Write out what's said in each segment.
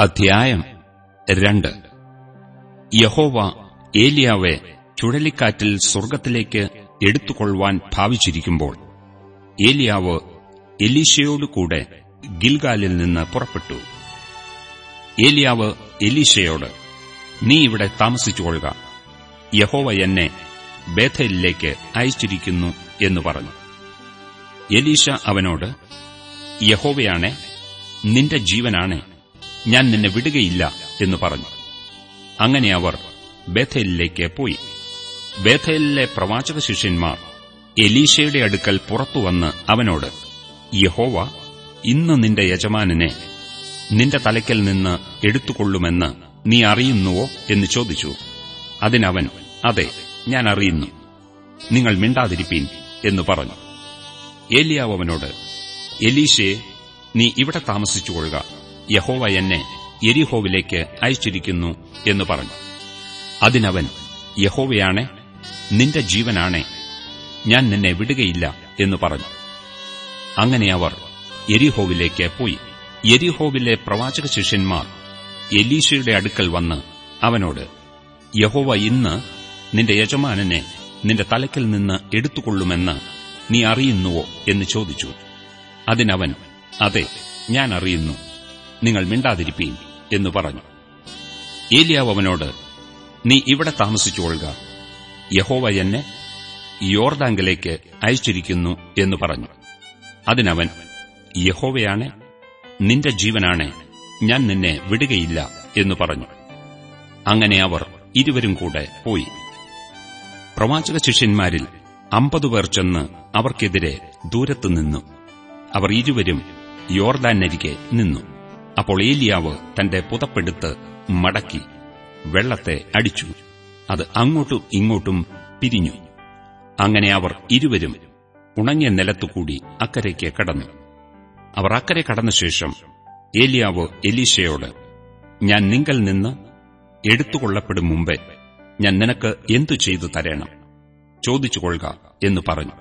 അധ്യായം രണ്ട്. യഹോവ ഏലിയാവെ ചുഴലിക്കാറ്റിൽ സ്വർഗത്തിലേക്ക് എടുത്തുകൊള്ളുവാൻ ഭാവിച്ചിരിക്കുമ്പോൾ ഏലിയാവ് എലീശയോടുകൂടെ ഗിൽഗാലിൽ നിന്ന് പുറപ്പെട്ടു. ഏലിയാവ് എലീശയോട് നീ ഇവിടെ താമസിച്ചുകൊള്ളുക. യഹോവ എന്നെ ബേധയിലേക്ക് അയച്ചിരിക്കുന്നു എന്ന് പറഞ്ഞു. എലീശ അവനോട് യഹോവയാണെ നിന്റെ ജീവനാണെ. ഞാൻ നിന്നെ വിടുകയില്ല എന്ന് പറഞ്ഞു. അങ്ങനെ അവർ ബേഥേലിലേക്ക് പോയി. ബേഥേലിലെ പ്രവാചക ശിഷ്യന്മാർ എലീശയുടെ അടുക്കൽ പുറത്തുവന്ന് അവനോട് യഹോവ ഇന്ന് നിന്റെ യജമാനനെ നിന്റെ തലയ്ക്കൽ നിന്ന് എടുത്തുകൊള്ളുമെന്ന് നീ അറിയുന്നുവോ? എന്ന് ചോദിച്ചു. അതിനവൻ അതെ ഞാൻ അറിയുന്നു. നിങ്ങൾ മിണ്ടാതിരിപ്പീൻ എന്ന് പറഞ്ഞു. ഏലിയാവ് അവനോട് എലീശയെ നീ ഇവിടെ താമസിച്ചുകൊള്ളുക. യഹോവ എന്നെ എരിഹോവിലേക്ക് അയച്ചിരിക്കുന്നു എന്ന് പറഞ്ഞു. അതിനവൻ യഹോവയാണെ നിന്റെ ജീവനാണെ ഞാൻ നിന്നെ വിടുകയില്ല എന്ന് പറഞ്ഞു. അങ്ങനെ അവർ എരിഹോവിലേക്ക് പോയി. എരിഹോവിലെ പ്രവാചക ശിഷ്യന്മാർ എലീശയുടെ അടുക്കൽ വന്ന് അവനോട് യഹോവ ഇന്ന് നിന്റെ യജമാനനെ നിന്റെ തലക്കിൽ നിന്ന് എടുത്തുകൊള്ളുമെന്ന് നീ അറിയുന്നുവോ? എന്ന് ചോദിച്ചു. അതിനവൻ അതെ ഞാൻ അറിയുന്നു. നിങ്ങൾ മിണ്ടാതിരിപ്പീൻ എന്ന് പറഞ്ഞു. ഏലിയാവ് അവനോട് നീ ഇവിടെ താമസിച്ചുകൊള്ളുക യഹോവ എന്നെ യോർദാങ്കിലേക്ക് അയച്ചിരിക്കുന്നു എന്ന് പറഞ്ഞു. അതിനവൻ യഹോവയാണ് നിന്റെ ജീവനാണ് ഞാൻ നിന്നെ വിടുകയില്ല എന്ന് പറഞ്ഞു. അങ്ങനെ അവർ ഇരുവരും കൂടെ പോയി. പ്രവാചക ശിഷ്യന്മാരിൽ അമ്പതു പേർ ചെന്ന് അവർക്കെതിരെ ദൂരത്തു നിന്നു. അവർ ഇരുവരും യോർദാനരികെ നിന്നു. അപ്പോൾ ഏലിയാവ് തന്റെ പുതപ്പെടുത്ത് മടക്കി വെള്ളത്തെ അടിച്ചു. അത് അങ്ങോട്ടും ഇങ്ങോട്ടും പിരിഞ്ഞു. അങ്ങനെ അവർ ഇരുവരും ഉണങ്ങിയ നിലത്തുകൂടി അക്കരയ്ക്ക് കടന്നു. അവർ അക്കരെ കടന്ന ശേഷം ഏലിയാവ് എലീശയോട് ഞാൻ നിങ്ങൾ നിന്ന് എടുത്തുകൊള്ളപ്പെടും മുമ്പേ ഞാൻ നിനക്ക് എന്തു ചെയ്തു തരണം? ചോദിച്ചുകൊള്ളുക എന്ന് പറഞ്ഞു.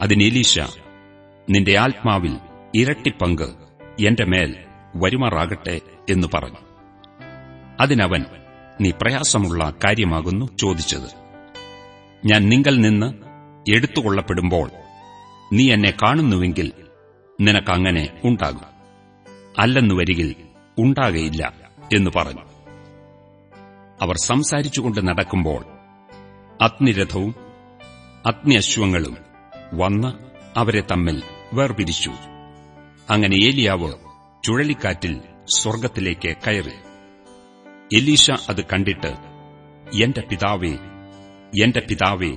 അതിന് എലീശ നിന്റെ ആത്മാവിൽ ഇരട്ടിപ്പങ്ക് എന്റെ മേൽ വരുമാറാകട്ടെ എന്ന് പറഞ്ഞു. അതിനവൻ നീ പ്രയാസമുള്ള കാര്യമാകുന്നു ചോദിച്ചത്. ഞാൻ നിങ്ങൾ നിന്ന് എടുത്തുകൊള്ളപ്പെടുമ്പോൾ നീ എന്നെ കാണുന്നുവെങ്കിൽ നിനക്കങ്ങനെ ഉണ്ടാകും. അല്ലെന്നു വരികിൽ ഉണ്ടാകയില്ല എന്ന് പറഞ്ഞു. അവർ സംസാരിച്ചുകൊണ്ട് നടക്കുമ്പോൾ അഗ്നിരഥവും അഗ്നിയശ്വങ്ങളും വന്ന് അവരെ തമ്മിൽ വേർപിരിച്ചു. അങ്ങനെ ഏലിയാവ് ചുഴലിക്കാറ്റിൽ സ്വർഗത്തിലേക്ക് കയറി. എലീഷ അത് കണ്ടിട്ട് എന്റെ പിതാവേ എന്റെ പിതാവേ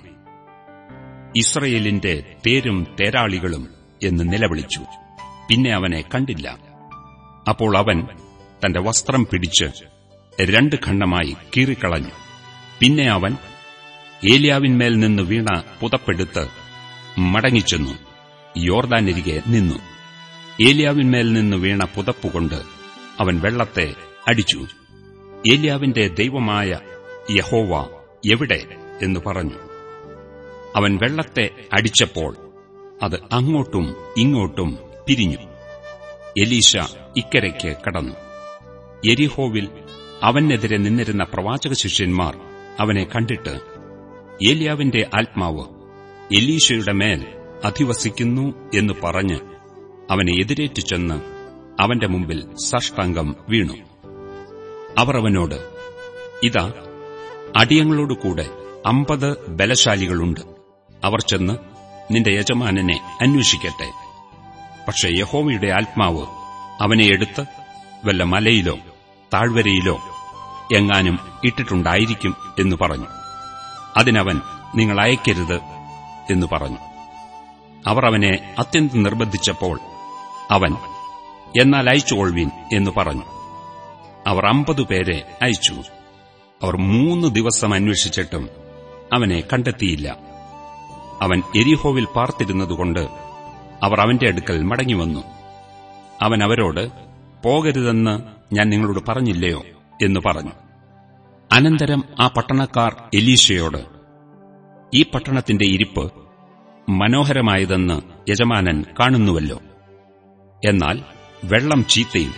ഇസ്രയേലിന്റെ തേരും തേരാളികളും എന്ന് നിലവിളിച്ചു. പിന്നെ അവനെ കണ്ടില്ല. അപ്പോൾ അവൻ തന്റെ വസ്ത്രം പിടിച്ച് രണ്ട് ഖണ്ഡമായി കീറിക്കളഞ്ഞു. പിന്നെ അവൻ ഏലിയാവിന്മേൽ നിന്ന് വീണ പുതപ്പെടുത്ത് മടങ്ങിച്ചെന്നു. യോർദാനരികെ നിന്നു. ഏലിയാവിന്മേൽ നിന്ന് വീണ പുതപ്പുകൊണ്ട് അവൻ വെള്ളത്തെ അടിച്ചു. ഏലിയാവിന്റെ ദൈവമായ യഹോവ എവിടെ എന്ന് പറഞ്ഞു. അവൻ വെള്ളത്തെ അടിച്ചപ്പോൾ അത് അങ്ങോട്ടും ഇങ്ങോട്ടും പിരിഞ്ഞു എലീശ ഇക്കരയ്ക്ക് കടന്നു. എരിഹോവിൽ അവനെതിരെ നിന്നിരുന്ന പ്രവാചക ശിഷ്യന്മാർ അവനെ കണ്ടിട്ട് ഏലിയാവിന്റെ ആത്മാവ് എലീശയുടെ മേൽ അധിവസിക്കുന്നു എന്ന് പറഞ്ഞ് അവനെ എതിരേറ്റു ചെന്ന് അവന്റെ മുമ്പിൽ സഷ്ടംഗം വീണു. അവർ അവനോട് ഇതാ അടിയങ്ങളോടുകൂടെ അമ്പത് ബലശാലികളുണ്ട്. അവർ ചെന്ന് നിന്റെ യജമാനനെ അന്വേഷിക്കട്ടെ. പക്ഷേ യഹോമയുടെ ആത്മാവ് അവനെ എടുത്ത് വല്ല മലയിലോ താഴ്വരയിലോ എങ്ങാനും ഇട്ടിട്ടുണ്ടായിരിക്കും എന്ന് പറഞ്ഞു. അതിനവൻ നിങ്ങൾ അയക്കരുത് എന്ന് പറഞ്ഞു. അവർ അവനെ അത്യന്തം നിർബന്ധിച്ചപ്പോൾ അവൻ എന്നാൽ അയച്ചുകൊള്ളുവിൻ എന്ന് പറഞ്ഞു. അവർ അമ്പത് പേരെ അയച്ചു. അവർ മൂന്ന് ദിവസം അന്വേഷിച്ചിട്ടും അവനെ കണ്ടെത്തിയില്ല. അവൻ എരിഹോവിൽ പാർത്തിരുന്നതുകൊണ്ട് അവർ അവന്റെ അടുക്കൽ മടങ്ങിവന്നു. അവൻ അവരോട് പോകരുതെന്ന് ഞാൻ നിങ്ങളോട് പറഞ്ഞില്ലയോ? എന്ന് പറഞ്ഞു. അനന്തരം ആ പട്ടണക്കാർ എലീശയോട് ഈ പട്ടണത്തിന്റെ ഇരിപ്പ് മനോഹരമായതെന്ന് യജമാനൻ കാണുന്നുവല്ലോ. എന്നാൽ വെള്ളം ചീത്തയും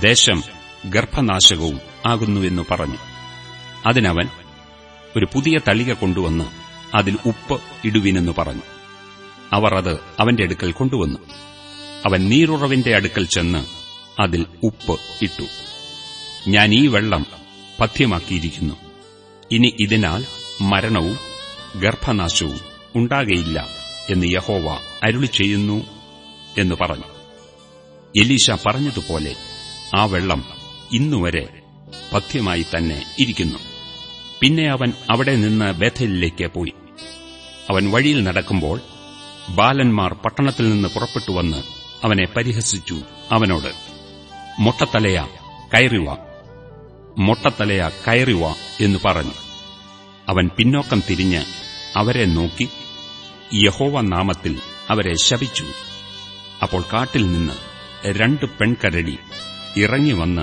ദേശം ഗർഭനാശകവും ആകുന്നുവെന്നു പറഞ്ഞു. അതിനവൻ ഒരു പുതിയ തളിക കൊണ്ടുവന്ന് അതിൽ ഉപ്പ് ഇടുവിനെന്നു പറഞ്ഞു. അവർ അത് അവന്റെ അടുക്കൽ കൊണ്ടുവന്നു. അവൻ നീരുറവിന്റെ അടുക്കൽ ചെന്ന് അതിൽ ഉപ്പ് ഇട്ടു. ഞാൻ ഈ വെള്ളം പഥ്യമാക്കിയിരിക്കുന്നു. ഇനി ഇതിനാൽ മരണവും ഗർഭനാശവും ഉണ്ടാകയില്ല എന്ന് യഹോവ അരുളി ചെയ്യുന്നു എന്ന് പറഞ്ഞു. എലീശ പറഞ്ഞതുപോലെ ആ വെള്ളം ഇന്നുവരെ പഥ്യമായി തന്നെ ഇരിക്കുന്നു. പിന്നെ അവൻ അവിടെ നിന്ന് ബേഥലിലേക്ക് പോയി. അവൻ വഴിയിൽ നടക്കുമ്പോൾ ബാലന്മാർ പട്ടണത്തിൽ നിന്ന് പുറപ്പെട്ടു വന്ന് അവനെ പരിഹസിച്ചു. അവനോട് മൊട്ടത്തലയ കയറിവ. മൊട്ടത്തലയ കയറിവ എന്ന് പറഞ്ഞു. അവൻ പിന്നോക്കം തിരിഞ്ഞ് അവരെ നോക്കി. യഹോവ നാമത്തിൽ അവരെ ശപിച്ചു. അപ്പോൾ കാട്ടിൽ നിന്ന് രണ്ട് പെൺകരടി ഇറങ്ങി ഇറങ്ങിവന്ന്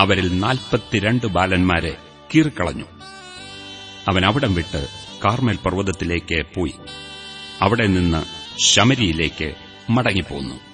അവരിൽ നാൽപ്പത്തിരണ്ട് ബാലന്മാരെ കീറിക്കളഞ്ഞു. അവൻ അവിടം വിട്ട് കാർമേൽ പർവതത്തിലേക്ക് പോയി. അവിടെ നിന്ന് ശമരിയിലേക്ക് മടങ്ങിപ്പോന്നു.